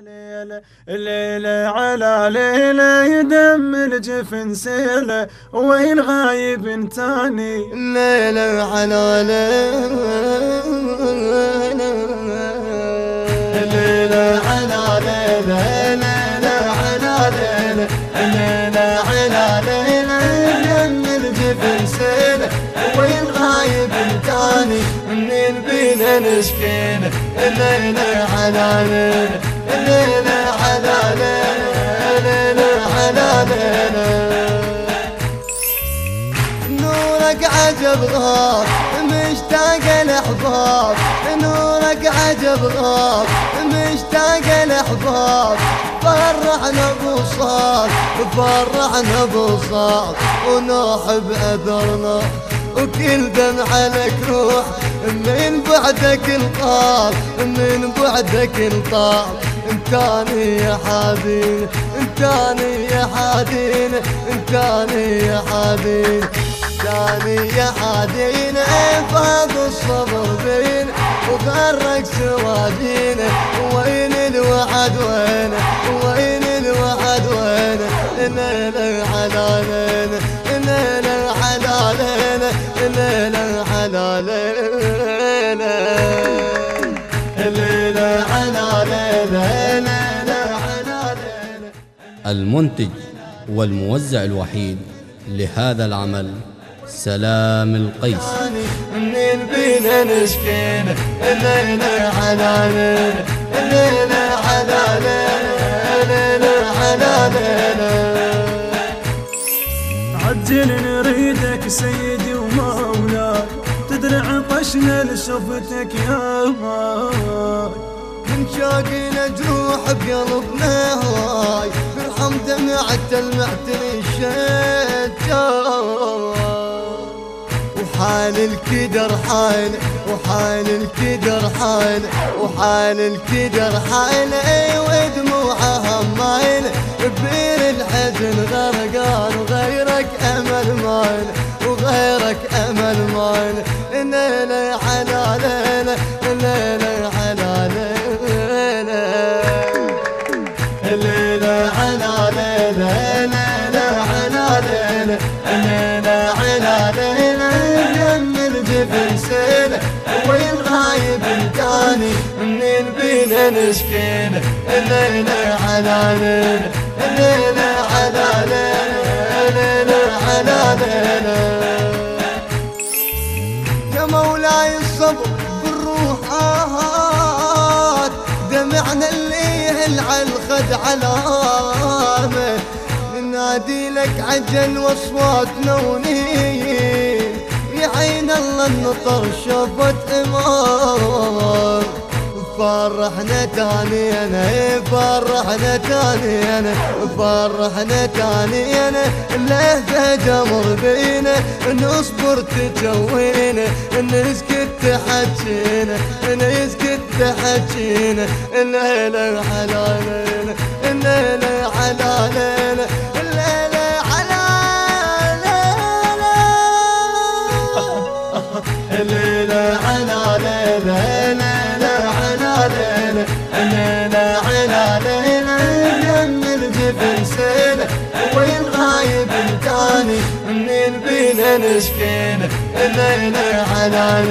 ليلة على ليلة يدم الجفن سيلة وين غايب تاني؟ ليلة على ليلة ليلة على ليلة على على يدم الجفن سيلة وين غايب تاني؟ منين بينا نسكن الليلة على ليلة نورك عجب غاب مشتاق الاحباب نورك عجب غاب مشتاق الاحباب فرحنا بوصال فرحنا بوصال ونوح باثرنا وكل دمعة لك روح. من بعدك القاب من بعدك القاب انتاني يا حبيب انتاني يا حدين انتاني يا حبيب. انتاني يا حدين فاض الصبر بين وغرق سوادين. وين الوعد وين؟ وين الوعد وين؟ على ليلة ليلة على ليلة ليلة المنتج والموزع الوحيد لهذا العمل سلام القيس. منين بينا نسكن الليلة ليلة الليلة ليلة الليلة ليلة عجل نريدك سيدي ومولاي تدري عطشنا لشوفتك يا ماي من شوقنا جروح بقلبنا هواي دمعة المعتني الشجار وحال الكدر حال وحال الكدر حال وحال الكدر حال اي ودموعها مايل بير الحزن غرقان وغيرك أمل مايل وغيرك أمل مايل ليلة على ليلة يم الجبل سيلة وين غايب تاني منين بينا نسكن الليلة على ليلة الليلة على ليلة الليلة على ليلة يا مولاي الصبر بالروحات دمعنا اللي يهل على الخد علامه ننادي لك عجل وأصواتنا ونين يا عين الله النطر شوفت امام فرحنا تاني أنا فرحنا تاني أنا فرحنا تاني أنا. له جمر بينا؟ نصبر تجوينا نسكت تحجينا نسكت تحجينا. الليلة ليلة الليلة على ليلة على ليلة على ليلة على ليلة سيلة منين بينا نسكن الليلة على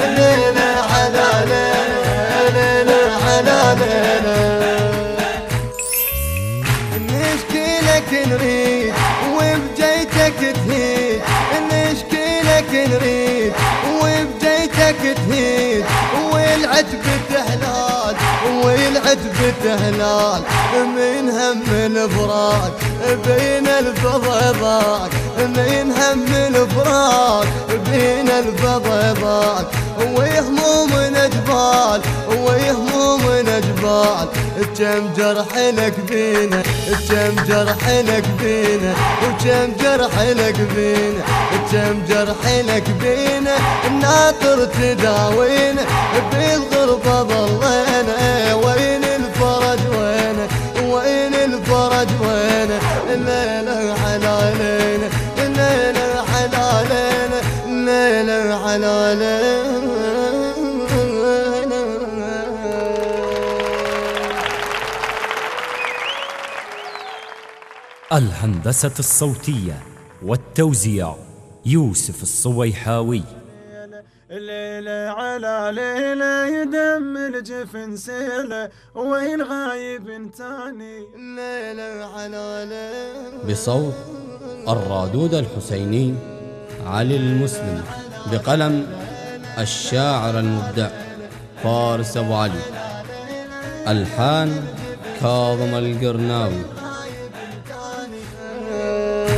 ليلة على ليلة نريد وبجيتك تهيد نشكي لك نريد وبجيتك تهيد والعتب تهلال والعتب تهلال من هم الفراق بين الفضيضات من هم الفراق بين الفضيضات وهمومنا جبال وهمومنا جبال كم جرح لك بينا كم جرح لك بينا وكم جرح لك بينا كم جرح لك بينا. الناطر تداوينا بالغربة ظلينا. وين الفرج وين وين الفرج وين الليلة ليلة الليلة ليلة الليلة الهندسة الصوتية والتوزيع يوسف الصويحاوي. ليلة على ليلة يدم الجفن سيلة وين غايب تاني؟ ليلة على ليلة. بصوت الرادود الحسيني علي المسلم بقلم الشاعر المبدع فارس أبو علي. ألحان كاظم القرناوي.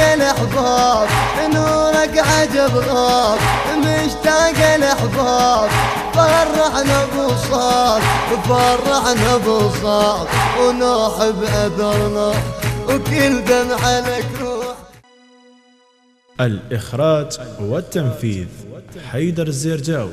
مشتاق الاحباب نورك عجب غاب مشتاق الاحباب فرحنا بوصال فرحنا بوصال ونوح باثرنا وكل دمعة لك روح. الإخراج والتنفيذ حيدر الزرجاوي.